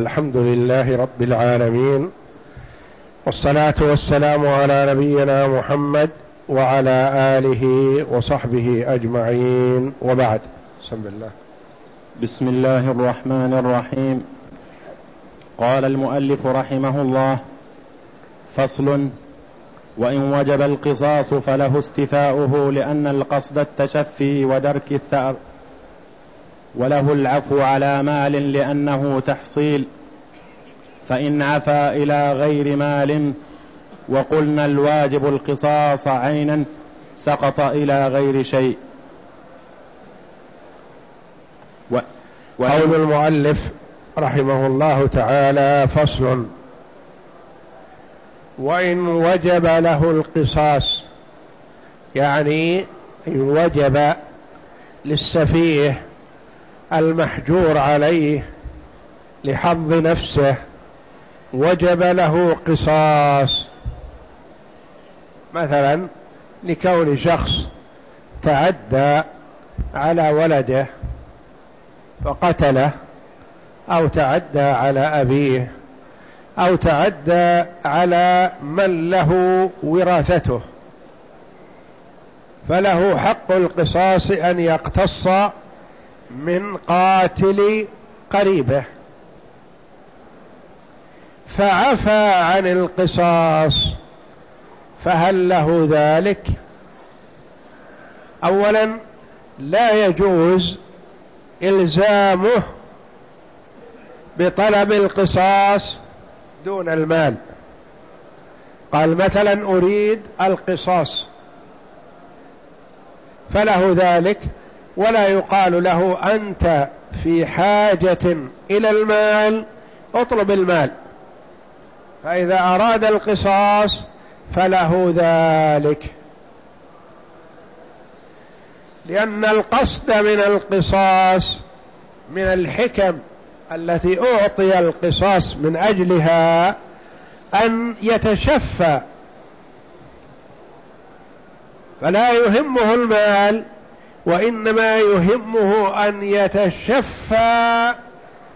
الحمد لله رب العالمين والصلاة والسلام على نبينا محمد وعلى آله وصحبه أجمعين وبعد. بسم الله. بسم الله الرحمن الرحيم. قال المؤلف رحمه الله فصل وإن وجب القصاص فله استفاؤه لأن القصد التشفي ودرك الثأر وله العفو على مال لأنه تحصيل فإن عفا إلى غير مال وقلنا الواجب القصاص عينا سقط إلى غير شيء. قول المؤلف رحمه الله تعالى فصل وإن وجب له القصاص يعني إن وجب للسفيه المحجور عليه لحظ نفسه وجب له قصاص. مثلا لكون شخص تعدى على ولده فقتله أو تعدى على أبيه أو تعدى على من له وراثته. فله حق القصاص أن يقتص من قاتل قريبه. فعفى عن القصاص فهل له ذلك؟ اولا لا يجوز إلزامه بطلب القصاص دون المال. قال مثلا أريد القصاص فله ذلك. ولا يقال له أنت في حاجة إلى المال اطلب المال. فإذا أراد القصاص فله ذلك. لأن القصد من القصاص من الحكم التي أعطي القصاص من أجلها أن يتشفى. فلا يهمه المال وإنما يهمه أن يتشفى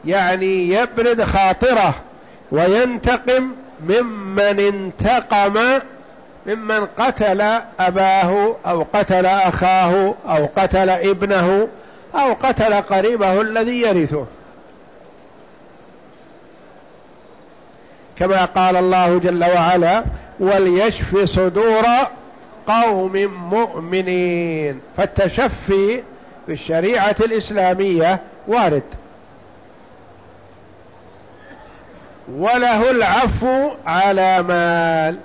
يعني يبرد خاطره وينتقم ممن انتقم ممن قتل أباه أو قتل أخاه أو قتل ابنه أو قتل قريبه الذي يرثه. كما قال الله جل وعلا وليشفي صدور قوم مؤمنين. فالتشفي في الشريعة الإسلامية وارد. وله العفو على مال.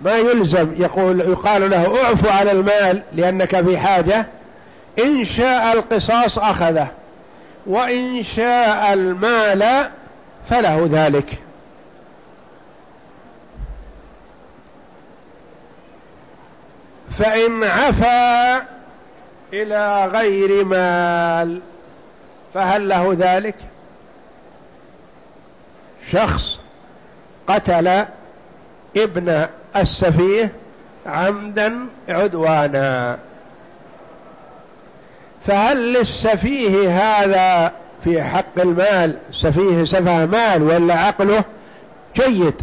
ما يلزم يقول يقال له اعفو على المال لأنك في حاجة. إن شاء القصاص أخذه وإن شاء المال فله ذلك. فإن عفا إلى غير مال فهل له ذلك؟ شخص قتل ابن السفيه عمدا عدوانا. فهل للسفيه هذا في حق المال؟ سفيه سفه مال ولا عقله جيد؟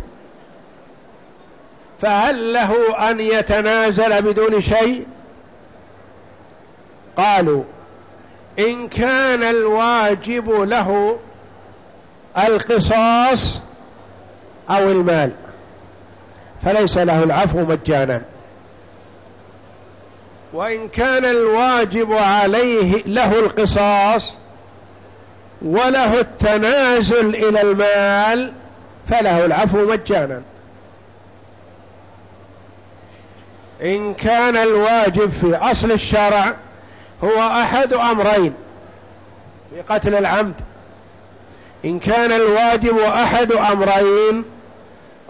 فهل له أن يتنازل بدون شيء؟ قالوا إن كان الواجب له القصاص أو المال فليس له العفو مجانا. وإن كان الواجب عليه له القصاص وله التنازل إلى المال فله العفو مجانا. إن كان الواجب في أصل الشرع هو أحد أمرين في قتل العمد. إن كان الواجب أحد أمرين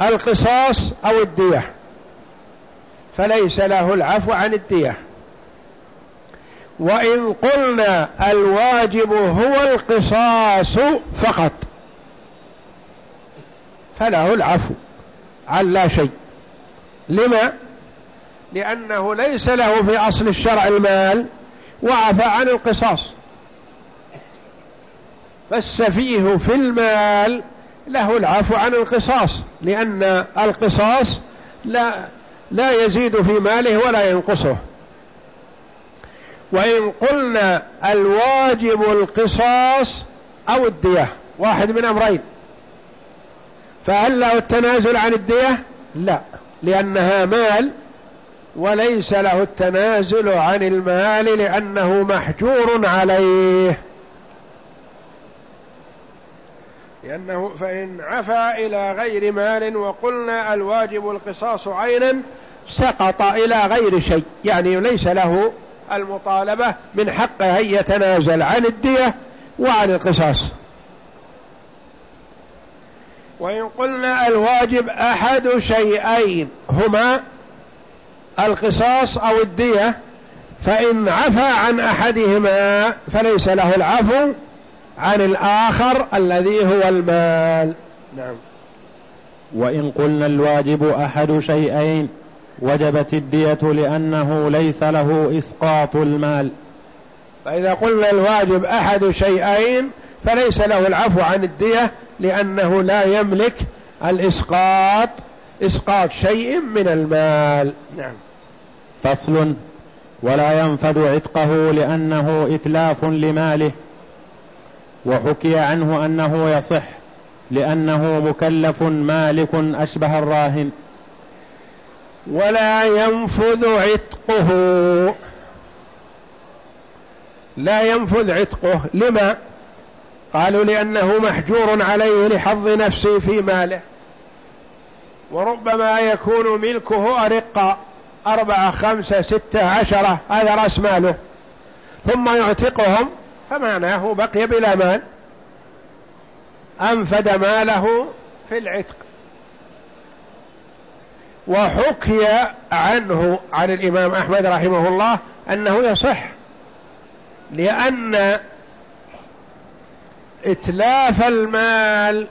القصاص أو الدية فليس له العفو عن الدية. وإن قلنا الواجب هو القصاص فقط فله العفو عن لا شيء. لما؟ لأنه ليس له في أصل الشرع المال وعفى عن القصاص. فالسفيه في المال له العفو عن القصاص لأن القصاص لا لا يزيد في ماله ولا ينقصه. وإن قلنا الواجب القصاص أو الدية واحد من أمرين. فهل له التنازل عن الدية؟ لا لأنها مال وليس له التنازل عن المال لأنه محجور عليه. لأنه فإن عفى إلى غير مال وقلنا الواجب القصاص عينا سقط إلى غير شيء. يعني ليس له المطالبة من حقه أن يتنازل عن الدية وعن القصاص. وإن قلنا الواجب أحد شيئين هما القصاص أو الدية فإن عفى عن أحدهما فليس له العفو عن الآخر الذي هو المال. نعم. وإن قلنا الواجب أحد شيئين وجبت الدية لأنه ليس له إسقاط المال. فإذا قلنا الواجب أحد شيئين فليس له العفو عن الدية لأنه لا يملك الإسقاط إسقاط شيء من المال. نعم. فصل. ولا ينفذ عتقه لأنه إتلاف لماله. وحكي عنه أنه يصح لأنه مكلف مالك أشبه الراهن. ولا ينفذ عتقه. لا ينفذ عتقه. لما؟ قالوا لأنه محجور عليه لحظ نفسه في ماله. وربما يكون ملكه أرقة أربعة خمسة ستة عشرة هذا رأس ماله. ثم يعتقهم فمعناه بقي بلا مال. أنفد ماله في العتق. وحكي عنه عن الإمام أحمد رحمه الله أنه يصح. لأن إتلاف المال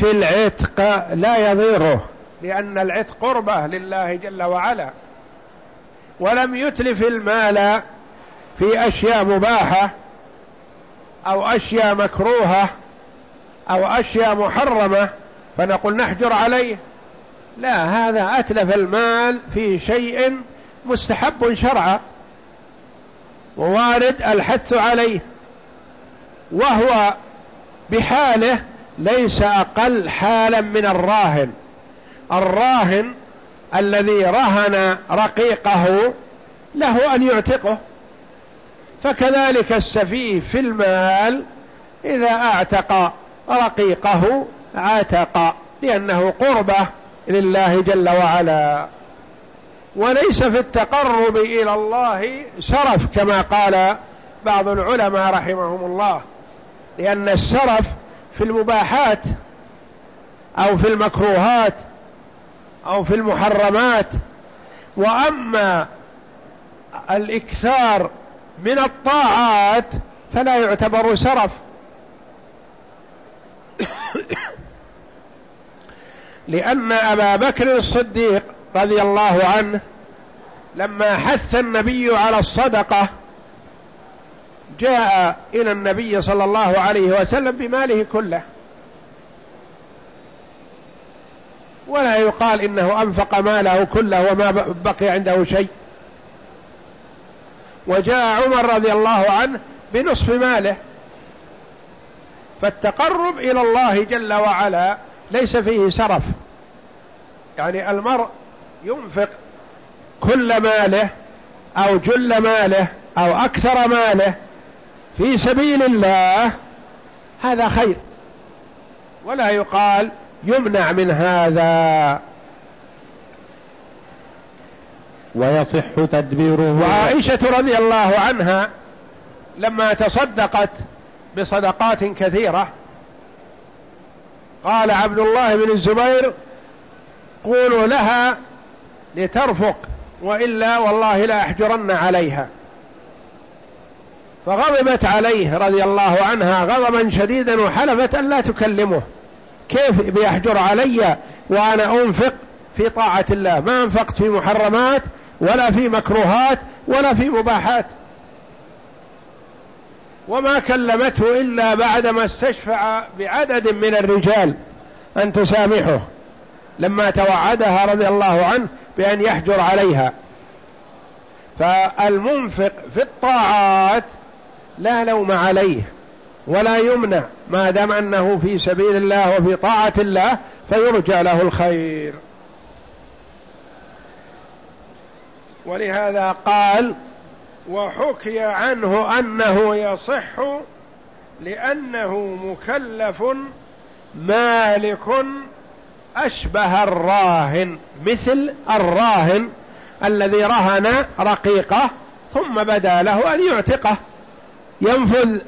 في العتق لا يضيره. لأن العتق قربة لله جل وعلا. ولم يتلف المال في أشياء مباحة أو أشياء مكروهة أو أشياء محرمة فنقول نحجر عليه. لا هذا أتلف المال في شيء مستحب شرعا ووارد الحث عليه وهو بحاله ليس أقل حالا من الراهن. الراهن الذي رهن رقيقه له أن يعتقه. فكذلك السفيه في المال إذا أعتق رقيقه عتق لأنه قربة لله جل وعلا. وليس في التقرب إلى الله سرف كما قال بعض العلماء رحمهم الله لأن السرف في المباحات أو في المكروهات أو في المحرمات. وأما الإكثار من الطاعات فلا يعتبر سرف. لأن أبا بكر الصديق رضي الله عنه لما حث النبي على الصدقة جاء إلى النبي صلى الله عليه وسلم بماله كله. ولا يقال إنه أنفق ماله كله وما بقي عنده شيء. وجاء عمر رضي الله عنه بنصف ماله. فالتقرب إلى الله جل وعلا ليس فيه سرف. يعني المرء ينفق كل ماله أو جل ماله أو أكثر ماله في سبيل الله هذا خير. ولا يقال يمنع من هذا. ويصح تدبيره. وعائشة رضي الله عنها لما تصدقت بصدقات كثيرة قال عبد الله بن الزبير قولوا لها لترفق وإلا والله لا أحجرن عليها. فغضبت عليه رضي الله عنها غضبا شديدا وحلفت أن لا تكلمه. كيف بيحجر علي وأنا أنفق في طاعة الله؟ ما أنفقت في محرمات ولا في مكروهات ولا في مباحات. وما كلمته إلا بعدما استشفع بعدد من الرجال أن تسامحه لما توعدها رضي الله عنه بأن يحجر عليها. فالمنفق في الطاعات لا لوم عليه. ولا يمنع ما دام أنه في سبيل الله وفي طاعة الله فيرجى له الخير. ولهذا قال وحكي عنه أنه يصح لأنه مكلف مالك أشبه الراهن مثل الراهن الذي رهن رقيقه ثم بدا له أن يعتقه ينفذ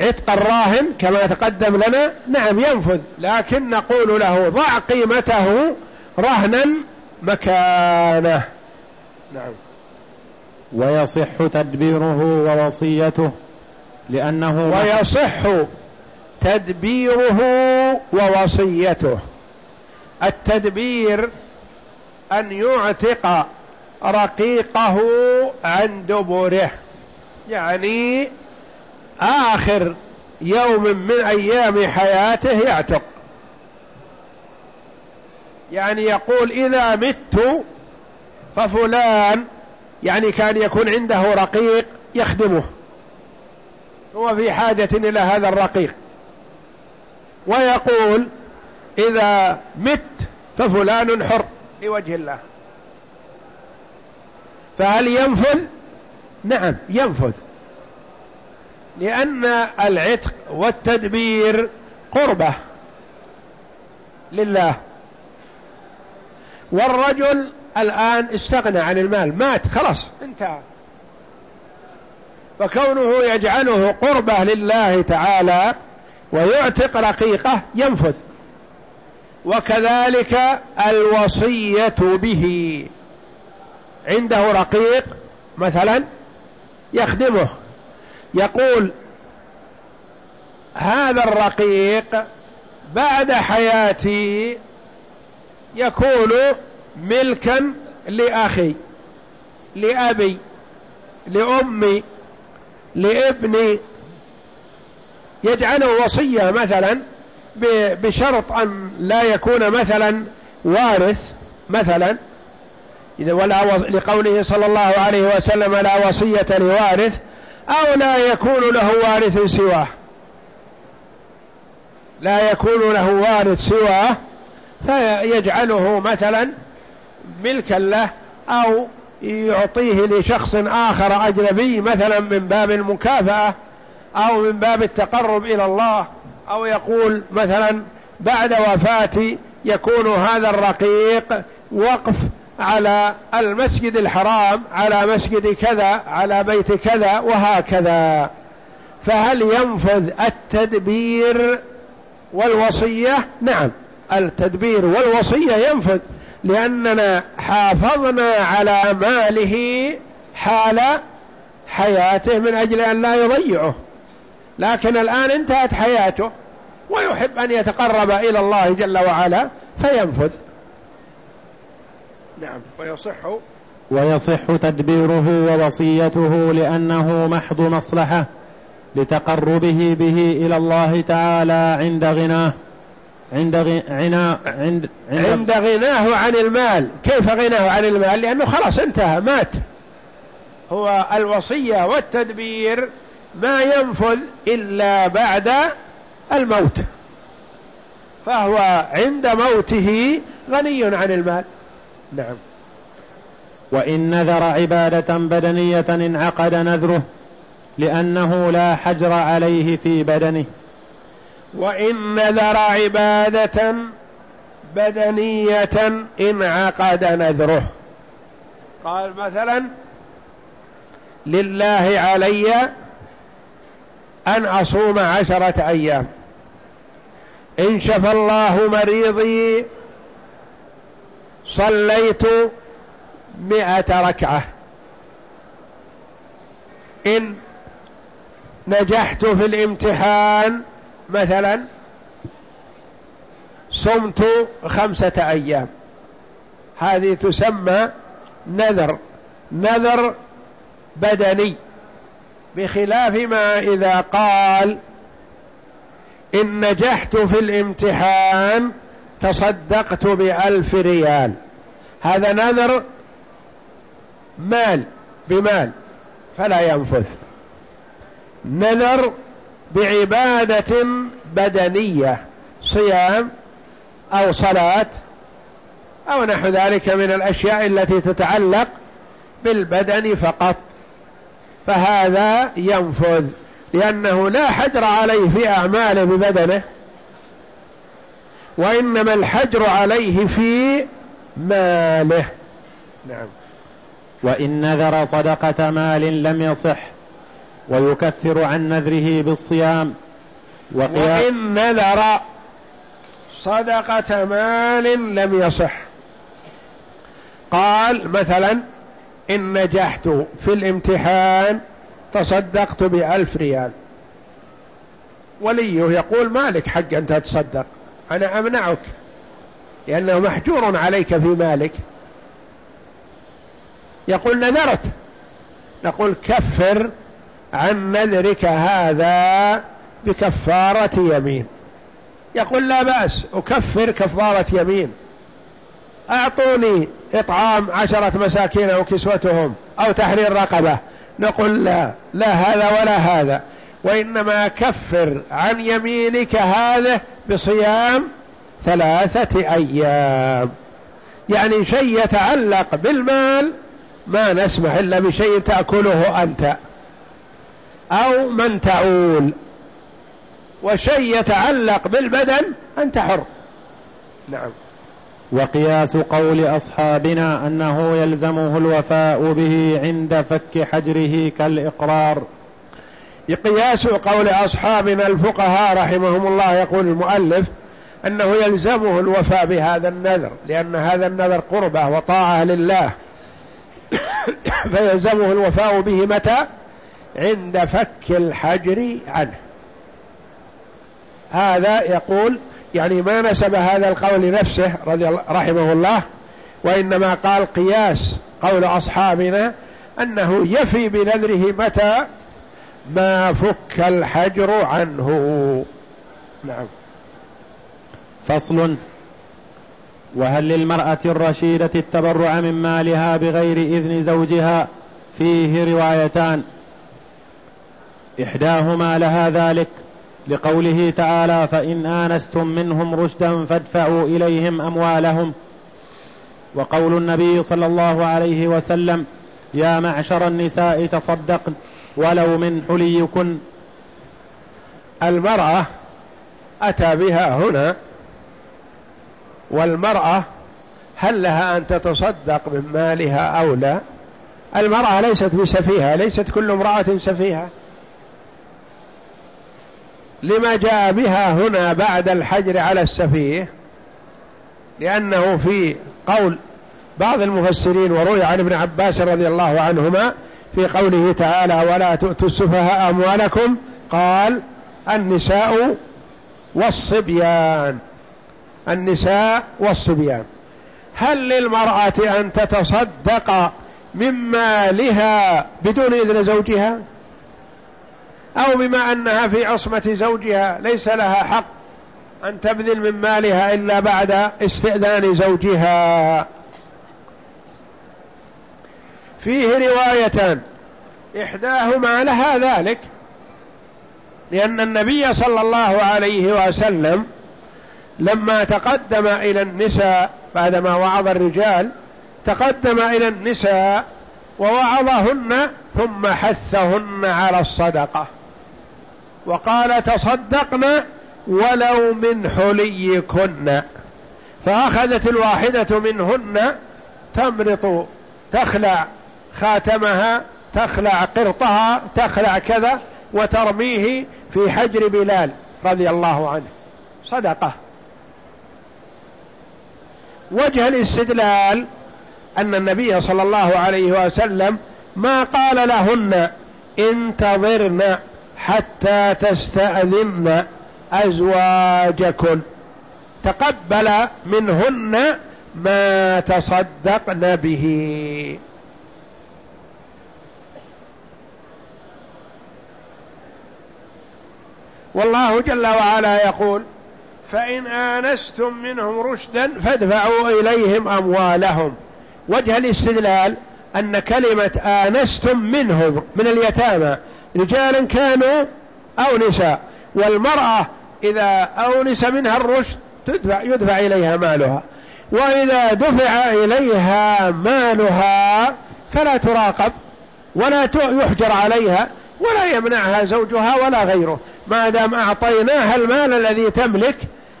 عتق الراهن كما تقدم لنا. نعم ينفذ لكن نقول له ضع قيمته رهنا مكانه. نعم. ويصح تدبيره ووصيته لأنه ويصح تدبيره ووصيته. التدبير أن يعتق رقيقه عن دبره يعني آخر يوم من أيام حياته يعتق. يعني يقول إذا مت ففلان يعني كان يكون عنده رقيق يخدمه. هو في حاجة إلى هذا الرقيق. ويقول إذا مت ففلان حر لوجه الله. فهل ينفذ؟ نعم ينفذ. لأن العتق والتدبير قربة لله. والرجل الآن استغنى عن المال مات خلاص انتهى. فكونه يجعله قربة لله تعالى ويعتق رقيقه ينفذ. وكذلك الوصية به. عنده رقيق مثلا يخدمه. يقول هذا الرقيق بعد حياتي يكون ملكا لأخي لأبي لأمي لابني. يجعله وصية مثلا بشرط أن لا يكون مثلا وارث مثلا. لقوله صلى الله عليه وسلم لا وصية لوارث أو لا يكون له وارث سواه. لا يكون له وارث سواه فيجعله مثلا ملكا له أو يعطيه لشخص آخر أجنبي مثلا من باب المكافأة أو من باب التقرب إلى الله أو يقول مثلا بعد وفاتي يكون هذا الرقيق وقف على المسجد الحرام على مسجد كذا على بيت كذا وهكذا. فهل ينفذ التدبير والوصية؟ نعم التدبير والوصية ينفذ لأننا حافظنا على ماله حال حياته من أجل أن لا يضيعه. لكن الآن انتهت حياته ويحب أن يتقرب إلى الله جل وعلا فينفذ. نعم ويصح ويصح تدبيره ووصيته لأنه محض مصلحة لتقربه به إلى الله تعالى عند غناه عند غناه عند, عند, عند غناه عن المال. كيف غناه عن المال؟ لأنه خلاص انتهى مات. هو الوصية والتدبير ما ينفذ إلا بعد الموت فهو عند موته غني عن المال. نعم. وإن نذر عبادة بدنية انعقد نذره لأنه لا حجر عليه في بدنه. وإن نذر عبادة بدنية انعقد نذره. قال مثلا لله علي أن أصوم عشرة أيام. إن شفى الله مريضي صليت مئة ركعة. إن نجحت في الامتحان مثلا صمت خمسة أيام. هذه تسمى نذر. نذر بدني. بخلاف ما إذا قال إن نجحت في الامتحان تصدقت بألف ريال. هذا نذر مال بمال فلا ينفذ نذر بعبادة بدنية صيام أو صلاة أو نحو ذلك من الأشياء التي تتعلق بالبدن فقط. فهذا ينفذ لأنه لا حجر عليه في أعماله ببدنه. وإنما الحجر عليه في ماله. نعم. وإن نذر صدقة مال لم يصح ويكفر عن نذره بالصيام وإن نذر صدقة مال لم يصح. قال مثلا إن نجحت في الامتحان تصدقت بألف ريال. وليه يقول مالك حق أن تتصدق. أنا أمنعك لأنه محجور عليك في مالك. يقول نذرت نقول كفر عن نذرك هذا بكفارة يمين. يقول لا بأس أكفر كفارة يمين. أعطوني إطعام عشرة مساكين أو كسوتهم أو تحرير رقبة. نقول لا لا هذا ولا هذا. وإنما كفر عن يمينك هذا بصيام ثلاثة أيام. يعني شيء يتعلق بالمال ما نسمح إلا بشيء تأكله أنت أو من تعول. وشيء يتعلق بالبدن أنت حر. نعم. وقياس قول أصحابنا أنه يلزمه الوفاء به عند فك حجره كالإقرار. قياس قول أصحابنا الفقهاء رحمهم الله يقول المؤلف أنه يلزمه الوفاء بهذا النذر لأن هذا النذر قربة وطاعة لله. فيلزمه الوفاء به متى؟ عند فك الحجر عنه. هذا يقول يعني ما نسب هذا القول لنفسه رحمه الله وإنما قال قياس قول أصحابنا أنه يفي بنذره متى؟ ما فك الحجر عنه. نعم. فصل. وهل للمرأة الرشيدة التبرع من مالها بغير إذن زوجها؟ فيه روايتان. إحداهما لها ذلك. لقوله تعالى فإن آنستم منهم رشدا فادفعوا إليهم أموالهم. وقول النبي صلى الله عليه وسلم يا معشر النساء تصدقن. ولو من حليكن. المرأة أتى بها هنا والمرأة هل لها أن تتصدق من مالها أو لا؟ المرأة ليست بسفيهة ليست كل امرأة سفيهة. لما جاء بها هنا بعد الحجر على السفيه لأنه في قول بعض المفسرين وروي عن ابن عباس رضي الله عنهما في قوله تعالى ولا تؤتوا السفهاء أموالكم قال النساء والصبيان النساء والصبيان هل للمرأة أن تتصدق من مالها بدون إذن زوجها؟ أو بما أنها في عصمة زوجها ليس لها حق أن تبذل من مالها إلا بعد استئذان زوجها. فيه روايتان إحداهما لها ذلك لأن النبي صلى الله عليه وسلم لما تقدم إلى النساء بعدما وعظ الرجال تقدم إلى النساء ووعظهن ثم حثهن على الصدقة وقال تصدقن ولو من حليكن فأخذت الواحدة منهن تمرط تخلع خاتمها تخلع قرطها تخلع كذا وترميه في حجر بلال رضي الله عنه. صدقة. وجه الاستدلال أن النبي صلى الله عليه وسلم ما قال لهن انتظرن حتى تستأذن أزواجكن. تقبل منهن ما تصدقن به. والله جل وعلا يقول فإن آنستم منهم رشدا فادفعوا إليهم أموالهم. وجه الاستدلال أن كلمة آنستم منهم من اليتامى رجالا كانوا أو نساء والمرأة إذا أونس منها الرشد تدفع يدفع إليها مالها. وإذا دفع إليها مالها فلا تراقب ولا يحجر عليها ولا يمنعها زوجها ولا غيره. ما دام أعطيناها المال الذي تملك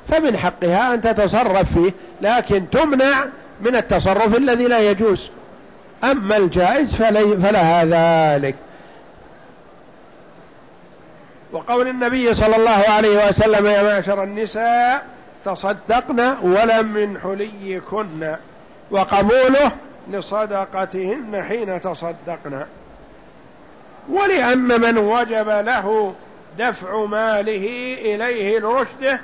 فمن حقها أن تتصرف فيه لكن تمنع من التصرف الذي لا يجوز. أما الجائز فلها ذلك. وقول النبي صلى الله عليه وسلم يا معشر النساء تصدقن ولم من حليكن وقبوله لصدقتهن حين تصدقن. ولأن من وجب له دفع ماله إليه لرشده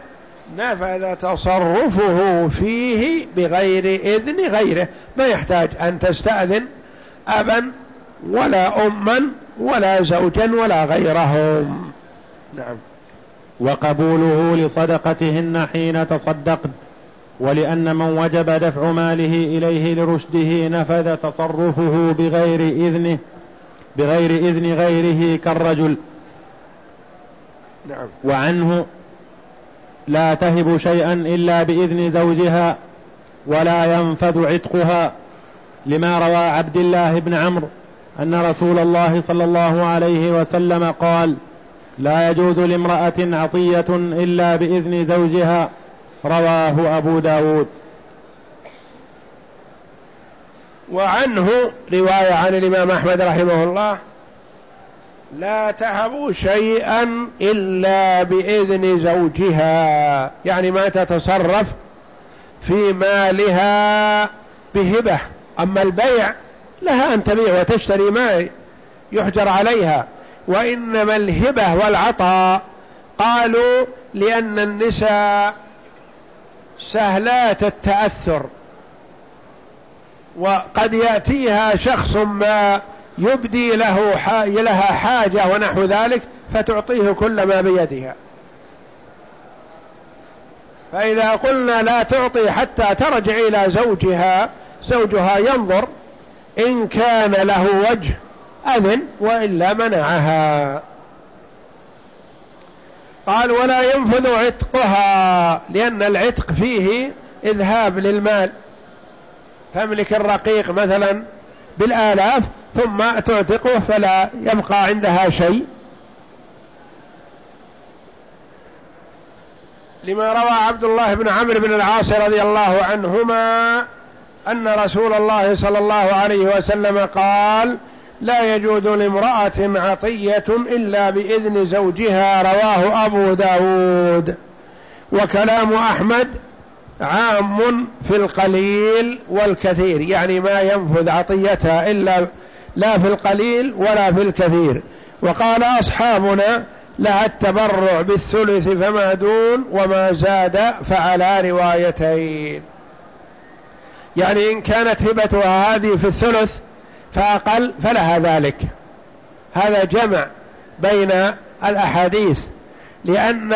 نفذ تصرفه فيه بغير إذن غيره. ما يحتاج أن تستأذن أبا ولا أما ولا زوجا ولا غيرهم. نعم. وقبوله لصدقتهن حين تصدقن ولأن من وجب دفع ماله إليه لرشده نفذ تصرفه بغير إذنه بغير إذن غيره كالرجل. نعم. وعنه لا تهب شيئا إلا بإذن زوجها ولا ينفذ عتقها لما روى عبد الله بن عمرو أن رسول الله صلى الله عليه وسلم قال لا يجوز لامرأة عطية إلا بإذن زوجها. رواه أبو داود. وعنه رواية عن الإمام أحمد رحمه الله لا تهب شيئا إلا بإذن زوجها. يعني ما تتصرف في مالها بهبة. أما البيع لها أن تبيع وتشتري ما يحجر عليها. وإنما الهبة والعطاء قالوا لأن النساء سهلات التأثر. وقد يأتيها شخص ما يبدي له لها حاجة ونحو ذلك فتعطيه كل ما بيدها فإذا قلنا لا تعطي حتى ترجع إلى زوجها زوجها ينظر إن كان له وجه أذن وإلا منعها. قال ولا ينفذ عتقها لأن العتق فيه إذهاب للمال. تملك الرقيق مثلا بالآلاف ثم تعتقه فلا يبقى عندها شيء. لما روى عبد الله بن عمرو بن العاص رضي الله عنهما أن رسول الله صلى الله عليه وسلم قال لا يجوز لامرأة عطية إلا بإذن زوجها. رواه أبو داود. وكلام أحمد عام في القليل والكثير يعني ما ينفذ عطيتها إلا لا في القليل ولا في الكثير. وقال أصحابنا لها التبرع بالثلث فما دون وما زاد فعلى روايتين. يعني إن كانت هبتها هذه في الثلث فأقل فلها ذلك. هذا جمع بين الأحاديث لأن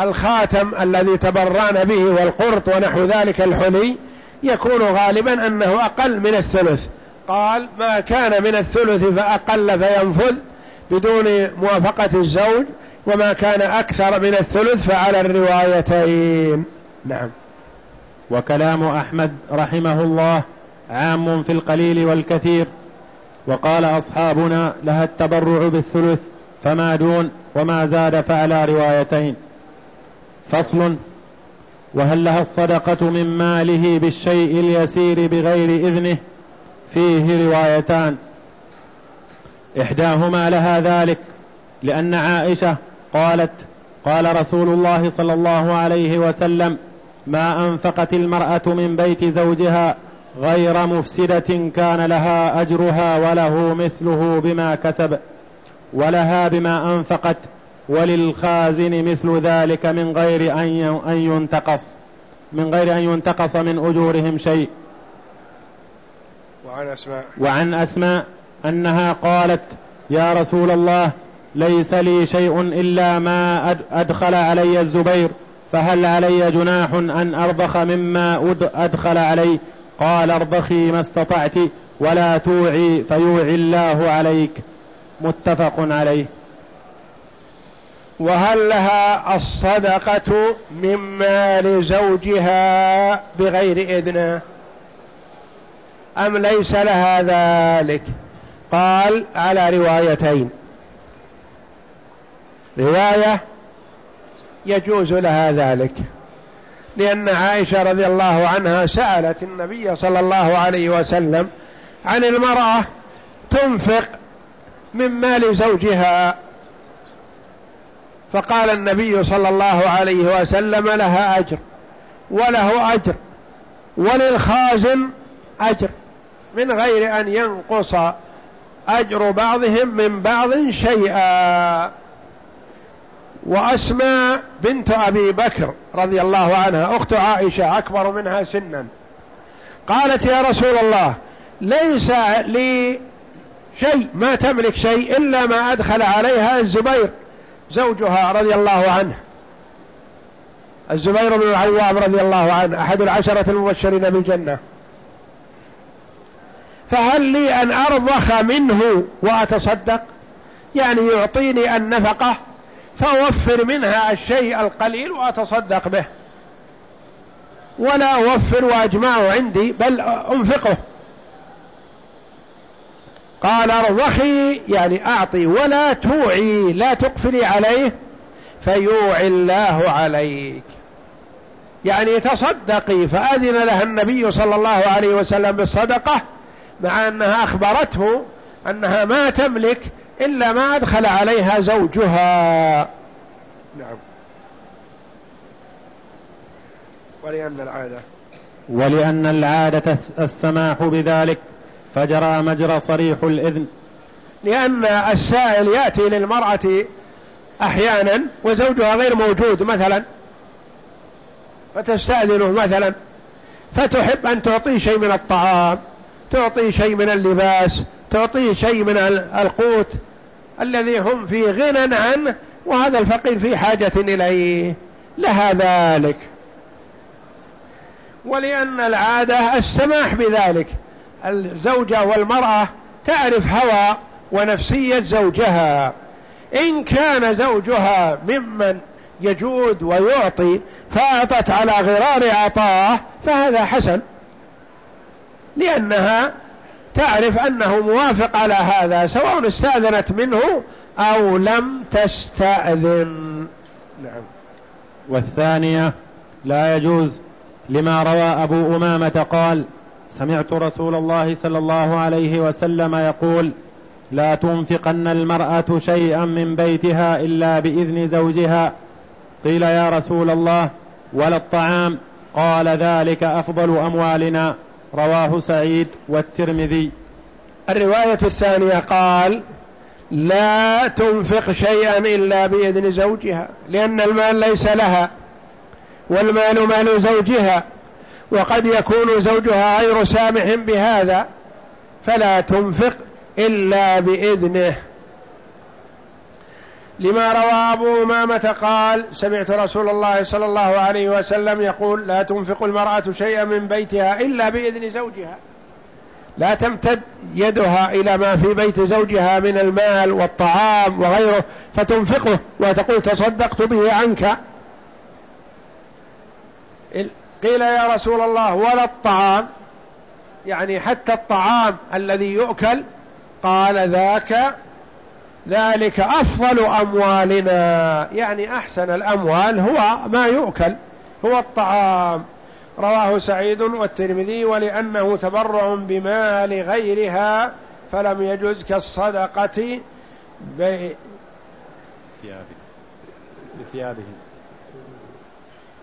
الخاتم الذي تبرعن به والقرط ونحو ذلك الحلي يكون غالبا أنه أقل من الثلث. قال ما كان من الثلث فأقل فينفذ بدون موافقة الزوج وما كان أكثر من الثلث فعلى الروايتين. نعم. وكلام أحمد رحمه الله عام في القليل والكثير وقال أصحابنا لها التبرع بالثلث فما دون وما زاد فعلى روايتين. فصل وهل لها الصدقة من ماله بالشيء اليسير بغير إذنه؟ فيه روايتان. إحداهما لها ذلك لأن عائشة قالت قال رسول الله صلى الله عليه وسلم ما أنفقت المرأة من بيت زوجها غير مفسدة كان لها أجرها وله مثله بما كسب ولها بما أنفقت وللخازن مثل ذلك من غير أن ينتقص من غير أن ينتقص من أجورهم شيء. وعن أسماء. وعن أسماء أنها قالت يا رسول الله ليس لي شيء إلا ما أدخل علي الزبير فهل علي جناح أن أربخ مما أدخل علي؟ قال أربخي ما استطعت ولا توعي فيوعي الله عليك. متفق عليه. وهل لها الصدقة من مال زوجها بغير إذنه أم ليس لها ذلك؟ قال على روايتين. رواية يجوز لها ذلك. لأن عائشة رضي الله عنها سألت النبي صلى الله عليه وسلم عن المرأة تنفق من مال زوجها فقال النبي صلى الله عليه وسلم لها أجر وله أجر وللخازن أجر من غير أن ينقص أجر بعضهم من بعض شيئا. وأسماء بنت أبي بكر رضي الله عنها أخت عائشة أكبر منها سنا قالت يا رسول الله ليس لي شيء ما تملك شيء إلا ما أدخل عليها الزبير. زوجها رضي الله عنه. الزبير بن العوام رضي الله عنه أحد العشرة المبشرين بالجنة. فهل لي أن أرضخ منه وأتصدق؟ يعني يعطيني النفقة فأوفر منها الشيء القليل وأتصدق به. ولا أوفر وأجمعه عندي بل أنفقه. قال ارضخي يعني أعطي ولا توعي لا تقفلي عليه فيوعي الله عليك. يعني تصدقي فأذن لها النبي صلى الله عليه وسلم بالصدقة مع أنها أخبرته أنها ما تملك إلا ما أدخل عليها زوجها. نعم. ولأن العادة. ولأن العادة السماح بذلك. فجرى مجرى صريح الإذن. لأن السائل يأتي للمرأة أحيانا وزوجها غير موجود مثلا فتستأذنه مثلا فتحب أن تعطيه شيء من الطعام تعطيه شيء من اللباس تعطيه شيء من القوت الذي هم في غنى عنه وهذا الفقير في حاجة إليه. لها ذلك. ولأن العادة السماح بذلك. الزوجة والمرأة تعرف هوى ونفسية زوجها. إن كان زوجها ممن يجود ويعطي فأعطت على غرار عطاه فهذا حسن لأنها تعرف أنه موافق على هذا سواء استأذنت منه أو لم تستأذن. نعم. والثانية لا يجوز لما روى أبو أمامة قال سمعت رسول الله صلى الله عليه وسلم يقول لا تنفقن المرأة شيئا من بيتها إلا بإذن زوجها. قيل يا رسول الله ولا الطعام. قال ذلك أفضل أموالنا. رواه سعيد والترمذي. الرواية الثانية قال لا تنفق شيئا إلا بإذن زوجها لأن المال ليس لها والمال مال زوجها. وقد يكون زوجها غير سامح بهذا فلا تنفق إلا بإذنه. لما روى أبو أمامة قال سمعت رسول الله صلى الله عليه وسلم يقول لا تنفق المرأة شيئا من بيتها إلا بإذن زوجها. لا تمتد يدها إلى ما في بيت زوجها من المال والطعام وغيره فتنفقه وتقول تصدقت به عنك. قيل يا رسول الله ولا الطعام؟ يعني حتى الطعام الذي يؤكل قال ذاك ذلك أفضل أموالنا. يعني أحسن الأموال هو ما يؤكل هو الطعام. رواه سعيد والترمذي ولأنه تبرع بمال غيرها فلم يجز كالصدقة بثيابه.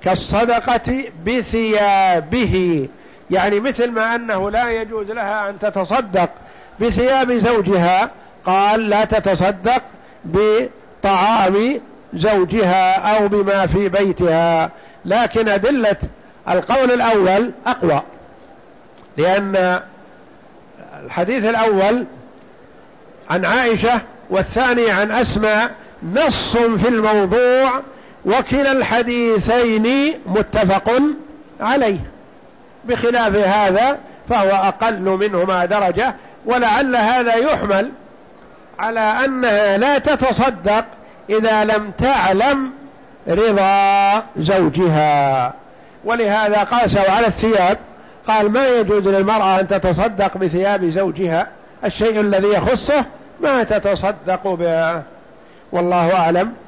كالصدقة بثيابه. يعني مثل ما أنه لا يجوز لها أن تتصدق بثياب زوجها قال لا تتصدق بطعام زوجها أو بما في بيتها. لكن أدلة القول الأول أقوى لأن الحديث الأول عن عائشة والثاني عن أسماء نص في الموضوع وكلا الحديثين متفق عليه. بخلاف هذا فهو أقل منهما درجة ولعل هذا يحمل على أنها لا تتصدق إذا لم تعلم رضا زوجها. ولهذا قاسوا على الثياب قال ما يجوز للمرأة أن تتصدق بثياب زوجها؟ الشيء الذي يخصه ما تتصدق به. والله أعلم.